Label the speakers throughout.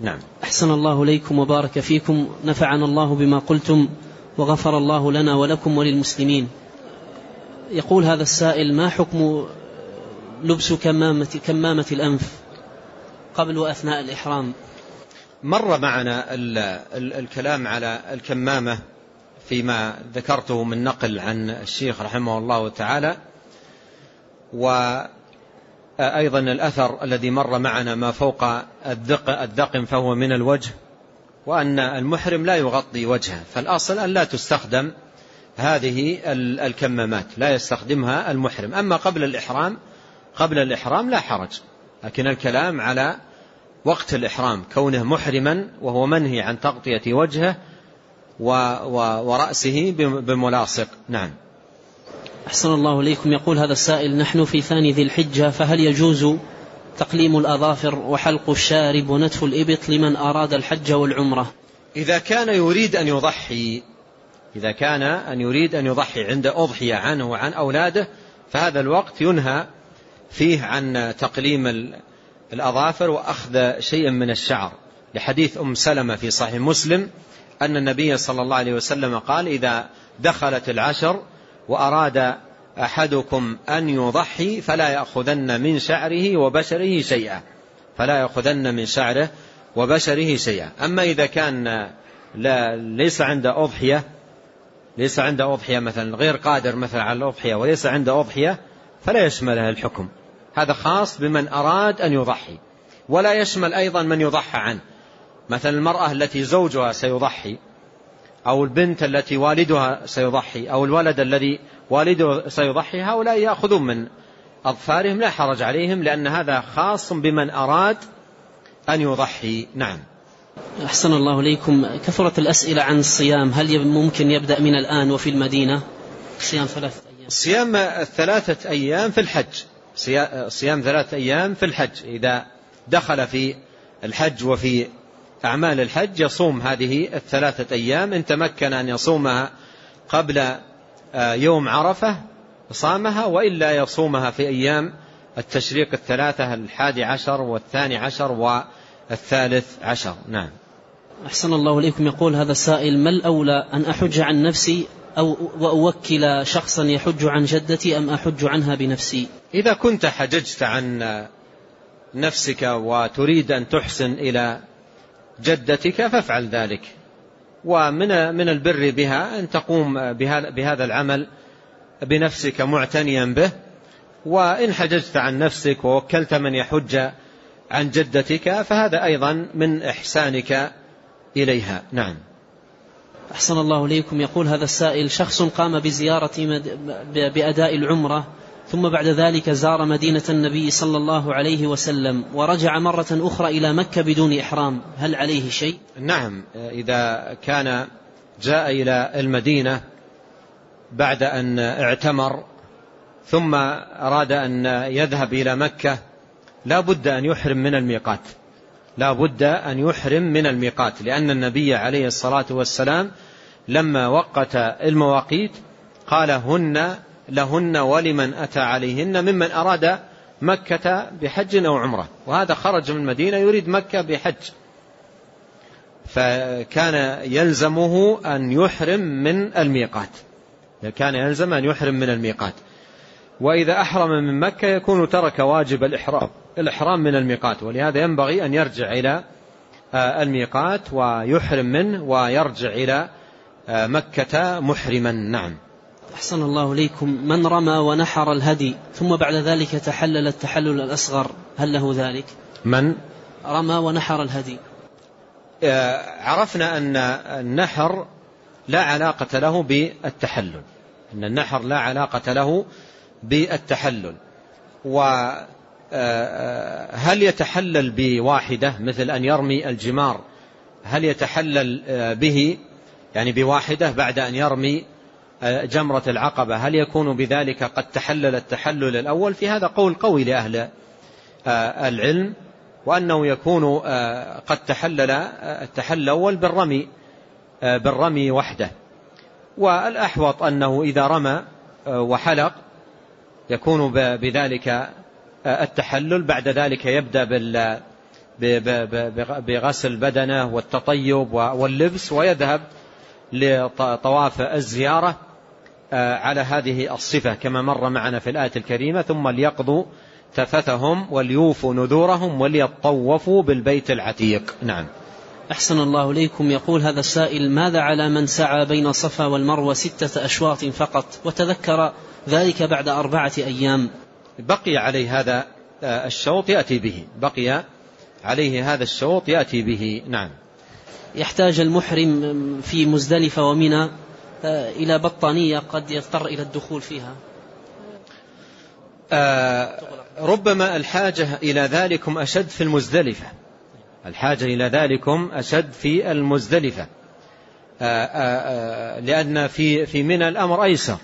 Speaker 1: نعم.
Speaker 2: أحسن الله إليكم وبارك فيكم. نفعنا الله بما قلتم وغفر الله لنا ولكم وللمسلمين. يقول هذا السائل ما حكم لبس كمامة, كمامة الأنف قبل وأثناء الإحرام؟
Speaker 1: مر معنا ال ال الكلام على الكمامة فيما ذكرته من نقل عن الشيخ رحمه الله تعالى وأيضا الأثر الذي مر معنا ما فوق الدق الدقم فهو من الوجه وأن المحرم لا يغطي وجهه فالأصل أن لا تستخدم هذه الكمامات لا يستخدمها المحرم. أما قبل الإحرام قبل الإحرام لا حرج لكن الكلام على وقت الإحرام كونه محرما وهو منهي عن تغطية وجهه ورأسه بملاصق. نعم.
Speaker 2: أحسن الله إليكم. يقول هذا السائل نحن في ثاني ذي الحجة فهل يجوز تقليم الأظافر وحلق الشارب ونتف الإبط لمن أراد الحج والعمرة؟
Speaker 1: إذا كان يريد أن يضحي إذا كان أن يريد أن يضحي عند أضحية عنه وعن أولاده فهذا الوقت ينهى فيه عن تقليم الأظافر وأخذ شيء من الشعر. لحديث أم سلمة في صحيح مسلم أن النبي صلى الله عليه وسلم قال إذا دخلت العشر وأراد أحدكم أن يضحي فلا يأخذن من شعره وبشره شيئا. فلا يأخذن من شعره وبشره شيئا. أما إذا كان لا ليس عند أضحية ليس عند أضحية مثلا غير قادر مثلا على الأضحية وليس عند أضحية فلا يشملها الحكم. هذا خاص بمن أراد أن يضحي. ولا يشمل أيضا من يضحى عنه. مثلا المرأة التي زوجها سيضحي. أو البنت التي والدها سيضحي أو الولد الذي والده سيضحي هؤلاء يأخذون من أظفارهم لا حرج عليهم لأن هذا خاص بمن أراد أن يضحي. نعم.
Speaker 2: أحسن الله إليكم. كثرت الأسئلة عن الصيام هل ممكن يبدأ من الآن وفي المدينة؟ صيام ثلاثة أيام.
Speaker 1: صيام ثلاثة أيام في الحج. صيام ثلاثة أيام في الحج. إذا دخل في الحج وفي أعمال الحج يصوم هذه الثلاثة أيام. إن تمكن أن يصومها قبل آه، يوم عرفة صامها وإلا يصومها في أيام التشريق الثلاثة الحادي عشر والثاني عشر والثالث عشر. نعم.
Speaker 2: أحسن الله إليكم. يقول هذا السائل ما الأولى أن أحج عن نفسي أو وأوكل شخصا يحج عن جدتي أم أحج عنها بنفسي؟
Speaker 1: إذا كنت حججت عن نفسك وتريد أن تحسن إلى جدتك فافعل ذلك. ومن من البر بها أن تقوم بهذا العمل بنفسك معتنيا به. وإن حججت عن نفسك ووكلت من يحج عن جدتك فهذا أيضا من إحسانك إليها. نعم.
Speaker 2: أحسن الله إليكم. يقول هذا السائل شخص قام بزيارة بأداء العمرة ثم بعد ذلك زار مدينة النبي صلى الله عليه وسلم ورجع مرة أخرى إلى مكة بدون إحرام هل عليه شيء؟
Speaker 1: نعم إذا كان جاء إلى المدينة بعد أن اعتمر ثم أراد أن يذهب إلى مكة لا بد أن يحرم من الميقات لا بد أن يحرم من الميقات لأن النبي عليه الصلاة والسلام لما وقت المواقيت قال هن لهن ولمن أتى عليهن ممن أراد مكة بحج أو عمرة. وهذا خرج من المدينة يريد مكة بحج. فكان يلزمه أن يحرم من الميقات. كان يلزم أن يحرم من الميقات. وإذا أحرم من مكة يكون ترك واجب الإحرام الإحرام من الميقات. ولهذا ينبغي أن يرجع إلى آه، الميقات ويحرم منه ويرجع إلى آه، مكة محرما. نعم.
Speaker 2: أحسن الله إليكم من رمى ونحر الهدي ثم بعد ذلك تحلل التحلل الأصغر هل له ذلك؟
Speaker 1: من؟
Speaker 2: رمى ونحر الهدي.
Speaker 1: آه، عرفنا أن النحر لا علاقة له بالتحلل. أن النحر لا علاقة له بالتحلل. وهل آه، آه، يتحلل بواحدة مثل أن يرمي الجمار؟ هل يتحلل به؟ يعني بواحدة بعد أن يرمي جمرة العقبة. هل يكون بذلك قد تحلل التحلل الأول؟ في هذا قول قوي لأهل آه، العلم وأنه يكون آه، قد تحلل آه، التحلل الأول بالرمي بالرمي وحده. والأحوط أنه إذا رمى وحلق يكون بذلك التحلل. بعد ذلك يبدأ بغسل بدنه والتطيب واللبس ويذهب لطواف الزيارة. على هذه الصفة كما مر معنا في الآية الكريمة ثم ليقضوا تفتهم وليوفوا نذورهم وليطوفوا بالبيت العتيق. نعم.
Speaker 2: أحسن الله إليكم. يقول هذا السائل ماذا على من سعى بين الصفا والمروة ستة أشواط فقط وتذكر ذلك بعد أربعة أيام؟
Speaker 1: بقي عليه هذا آه، الشوط يأتي به. بقي عليه هذا الشوط يأتي به. نعم.
Speaker 2: يحتاج المحرم في مزدلفة ومنى. آه، إلى بطانية قد يضطر إلى الدخول فيها.
Speaker 1: آه ربما الحاجة إلى ذلكم أشد في المزدلفة. الحاجة إلى ذلكم أشد في المزدلفة. آه آه لأن في في منى الأمر أيسر.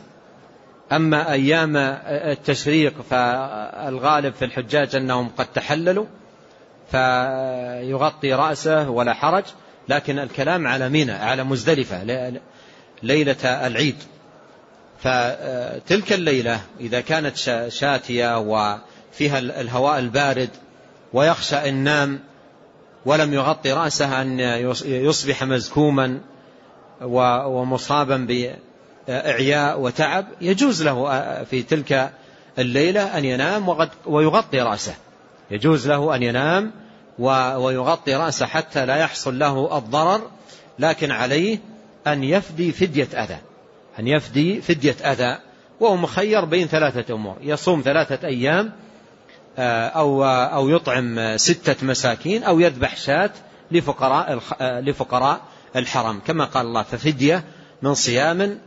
Speaker 1: أما أيام التشريق فالغالب في الحجاج أنهم قد تحللوا فيغطي رأسه ولا حرج لكن الكلام على منى على مزدلفة. ليلة العيد. فتلك الليلة إذا كانت شاتية وفيها الهواء البارد ويخشى أن نام ولم يغطي رأسه أن يصبح مزكوما ومصابا بإعياء وتعب يجوز له في تلك الليلة أن ينام ويغطي رأسه. يجوز له أن ينام ويغطي رأسه حتى لا يحصل له الضرر لكن عليه أن يفدي فدية أذى. أن يفدي فدية أذى. وهو مخير بين ثلاثة أمور. يصوم ثلاثة أيام آه، أو, أو يطعم ستة مساكين أو يذبح شاة لفقراء, آه، لفقراء الحرم. كما قال الله ففدية من صيام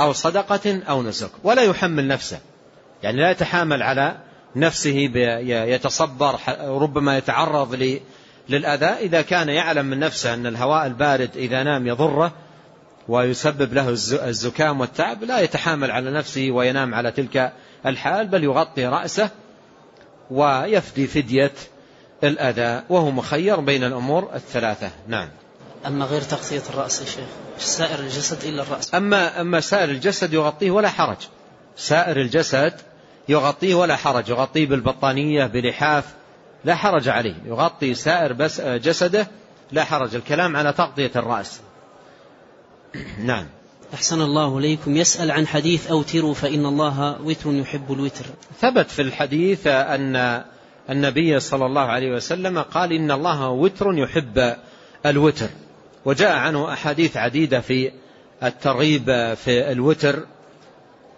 Speaker 1: أو صدقة أو نسك. ولا يحمل نفسه. يعني لا يتحامل على نفسه يتصبر ربما يتعرض للأذى. إذا كان يعلم من نفسه أن الهواء البارد إذا نام يضره ويسبب له الزكام والتعب لا يتحامل على نفسه وينام على تلك الحال بل يغطي رأسه ويفدي فدية الأذى وهو مخير بين الأمور الثلاثة. نعم.
Speaker 2: أما غير تغطية الرأس يا شيخ سائر الجسد إلا الرأس؟
Speaker 1: أما, أما سائر الجسد يغطيه ولا حرج. سائر الجسد يغطيه ولا حرج يغطيه بالبطانية بلحاف لا حرج عليه. يغطي سائر بس جسده لا حرج. الكلام على تغطية الرأس. نعم.
Speaker 2: أحسن الله إليكم. يسأل عن حديث أوتروا فإن الله وتر يحب الوتر.
Speaker 1: ثبت في الحديث أن النبي صلى الله عليه وسلم قال إن الله وتر يحب الوتر. وجاء عنه أحاديث عديدة في الترغيب في الوتر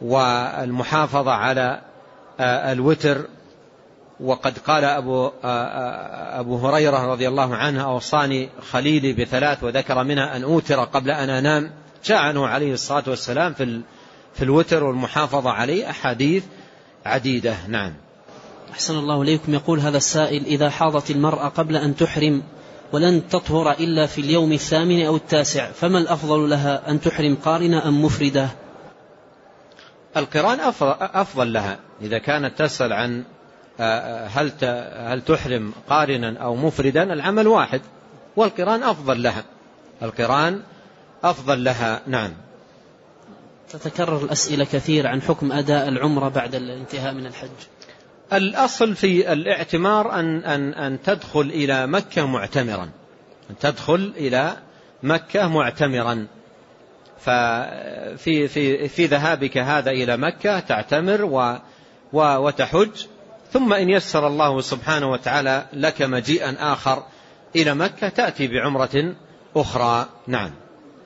Speaker 1: والمحافظة على الوتر. وقد قال أبو, أبو هريرة رضي الله عنه أوصاني خليلي بثلاث وذكر منها أن أوتر قبل أن أنام. جاء عنه عليه الصلاة والسلام في, في الوتر والمحافظة عليه أحاديث عديدة. نعم.
Speaker 2: أحسن الله إليكم. يقول هذا السائل إذا حاضت المرأة قبل أن تحرم ولن تطهر إلا في اليوم الثامن أو التاسع فما الأفضل لها أن تحرم قارنة أم مفردة؟
Speaker 1: القران أفضل لها إذا كانت تسأل عن آه، هل هل تحرم قارنا أو مفردا؟ العمل واحد والقران أفضل لها. القران أفضل لها نعم.
Speaker 2: تتكرر الأسئلة كثير عن حكم أداء العمرة بعد الانتهاء من الحج.
Speaker 1: الأصل في الاعتمار أن, أن, أن تدخل إلى مكة معتمرا. أن تدخل إلى مكة معتمرا. ففي في في ذهابك هذا إلى مكة تعتمر و وتحج. ثم إن يسر الله سبحانه وتعالى لك مجيئا آخر إلى مكة تأتي بعمرة أخرى. نعم.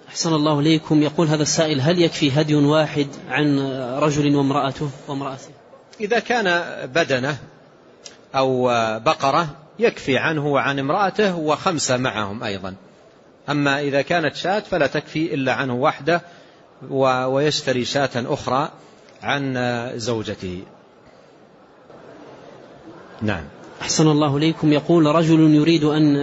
Speaker 2: أحسن الله ليكم يقول هذا السائل هل يكفي هدي واحد عن رجل وامرأته وامرأته؟
Speaker 1: إذا كان بدنه أو بقرة يكفي عنه وعن امرأته وخمسة معهم أيضا. أما إذا كانت شاة فلا تكفي إلا عنه وحده ويشتري شاة أخرى عن زوجته. نعم.
Speaker 2: أحسن الله ليكم يقول رجل يريد أن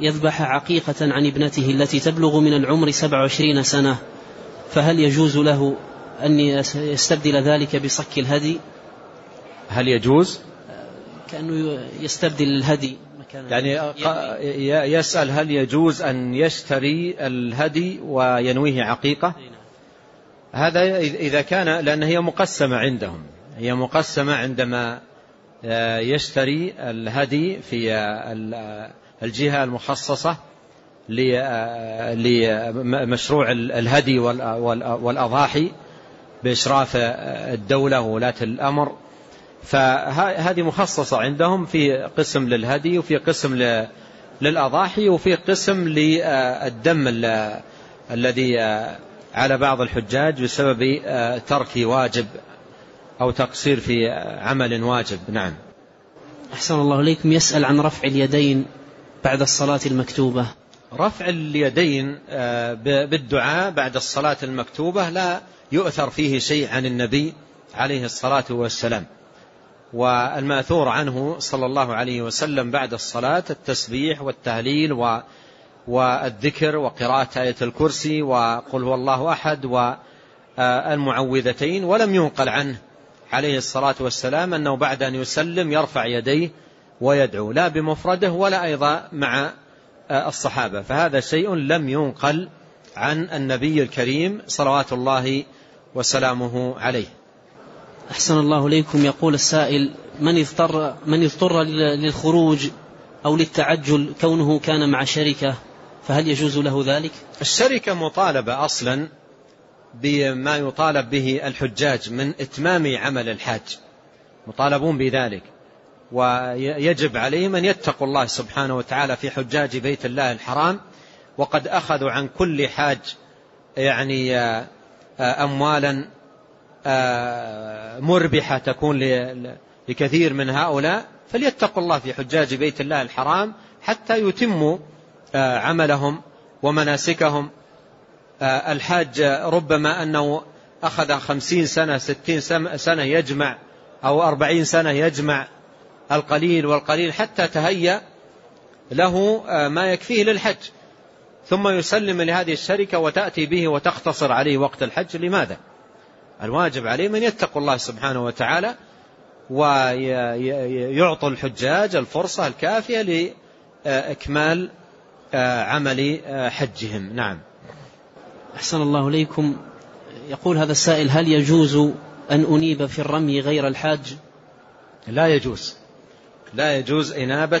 Speaker 2: يذبح عقيقة عن ابنته التي تبلغ من العمر 27 سنة فهل يجوز له أن يستبدل ذلك بصك الهدي؟
Speaker 1: هل يجوز؟
Speaker 2: كأنه يستبدل الهدي
Speaker 1: يعني يسأل هل يجوز أن يشتري الهدي وينويه عقيقة؟ هذا إذا كان لأن هي مقسمة عندهم. هي مقسمة عندما يشتري الهدي في الجهة المخصصة لمشروع الهدي والأضاحي بإشراف الدولة وولاة الأمر. فهذه مخصصة عندهم في قسم للهدي وفي قسم للأضاحي وفي قسم للدم الذي على بعض الحجاج بسبب ترك واجب أو تقصير في عمل واجب. نعم.
Speaker 2: أحسن الله إليكم. يسأل عن رفع اليدين بعد الصلاة المكتوبة.
Speaker 1: رفع اليدين بالدعاء بعد الصلاة المكتوبة لا يؤثر فيه شيء عن النبي عليه الصلاة والسلام. والمأثور عنه صلى الله عليه وسلم بعد الصلاة التسبيح والتهليل والذكر وقراءة آية الكرسي وقل هو الله أحد والمعوذتين ولم ينقل عنه. عليه الصلاة والسلام أنه بعد أن يسلم يرفع يديه ويدعو لا بمفرده ولا أيضا مع الصحابة. فهذا شيء لم ينقل عن النبي الكريم صلوات الله وسلامه عليه.
Speaker 2: أحسن الله إليكم. يقول السائل من اضطر, من اضطر للخروج أو للتعجل كونه كان مع شركة فهل يجوز له ذلك؟
Speaker 1: الشركة مطالبة أصلا بما يطالب به الحجاج من إتمام عمل الحاج. مطالبون بذلك. ويجب عليهم أن يتقوا الله سبحانه وتعالى في حجاج بيت الله الحرام. وقد أخذوا عن كل حاج يعني أموالا مربحة تكون لكثير من هؤلاء. فليتقوا الله في حجاج بيت الله الحرام حتى يتموا عملهم ومناسكهم. الحاج ربما أنه أخذ خمسين سنة ستين سنة يجمع أو أربعين سنة يجمع القليل والقليل حتى تهيأ له ما يكفيه للحج. ثم يسلم لهذه الشركة وتأتي به وتختصر عليه وقت الحج. لماذا؟ الواجب عليه من يتقوا الله سبحانه وتعالى ويعطوا الحجاج الفرصة الكافية لإكمال عمل حجهم. نعم.
Speaker 2: أحسن الله إليكم. يقول هذا السائل هل يجوز أن أنيب في الرمي غير الحاج؟
Speaker 1: لا يجوز. لا يجوز إنابة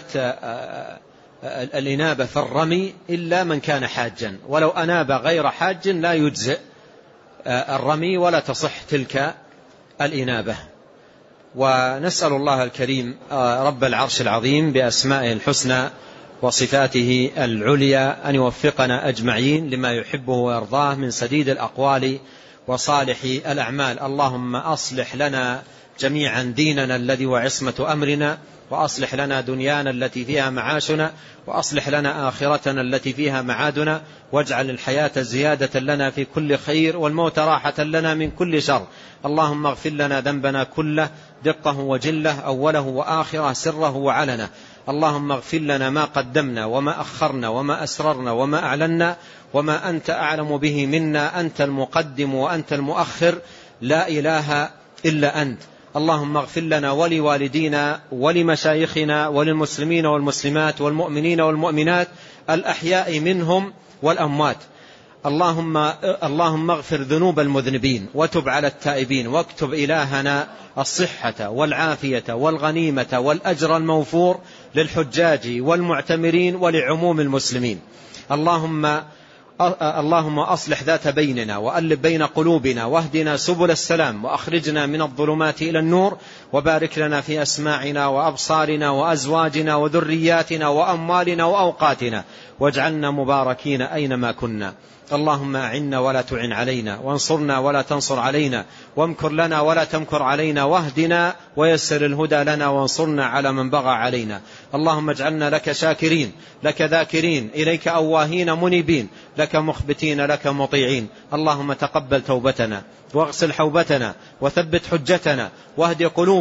Speaker 1: الإنابة في الرمي إلا من كان حاجا. ولو أناب غير حاج لا يجزئ الرمي ولا تصح تلك الإنابة. ونسأل الله الكريم رب العرش العظيم بأسمائه الحسنى وصفاته العليا أن يوفقنا أجمعين لما يحبه ويرضاه من سديد الأقوال وصالح الأعمال. اللهم أصلح لنا جميعا ديننا الذي وعصمة أمرنا وأصلح لنا دنيانا التي فيها معاشنا وأصلح لنا آخرتنا التي فيها معادنا واجعل الحياة زيادة لنا في كل خير والموت راحة لنا من كل شر. اللهم اغفر لنا ذنبنا كله دقه وجله أوله وآخره سره وعلنه. اللهم اغفر لنا ما قدمنا وما أخرنا وما أسررنا وما أعلنا وما أنت أعلم به منا أنت المقدم وأنت المؤخر. لا إله إلا أنت. اللهم اغفر لنا ولوالدينا ولمشايخنا وللمسلمين والمسلمات والمؤمنين والمؤمنات الأحياء منهم والأموات. اللهم اللهم اغفر ذنوب المذنبين وتب على التائبين واكتب إلهنا الصحة والعافية والغنيمة والأجر الموفور للحجاج والمعتمرين ولعموم المسلمين. اللهم اللهم أصلح ذات بيننا وألب بين قلوبنا واهدنا سبل السلام وأخرجنا من الظلمات إلى النور وبارك لنا في أسماعنا وأبصارنا وأزواجنا وذرياتنا وأموالنا وأوقاتنا واجعلنا مباركين أينما كنا. اللهم أعنا ولا تعن علينا وانصرنا ولا تنصر علينا وامكر لنا ولا تمكر علينا واهدنا ويسر الهدى لنا وانصرنا على من بغى علينا. اللهم اجعلنا لك شاكرين لك ذاكرين إليك أواهين منيبين لك مخبتين لك مطيعين. اللهم تقبل توبتنا واغسل حوبتنا وثبت حجتنا واهد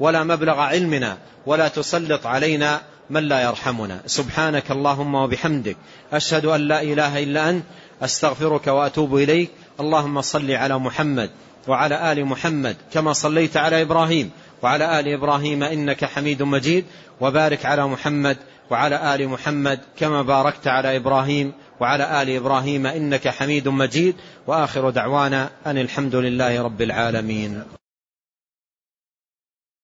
Speaker 1: ولا مبلغ علمنا ولا تسلط علينا من لا يرحمنا. سبحانك اللهم وبحمدك. أشهد أن لا إله إلا أنت. أستغفرك وأتوب إليك. اللهم صل على محمد وعلى آل محمد كما صليت على إبراهيم وعلى آل إبراهيم إنك حميد مجيد. وبارك على محمد وعلى آل محمد كما باركت على إبراهيم وعلى آل إبراهيم إنك حميد مجيد. وآخر دعوانا أن الحمد لله رب العالمين.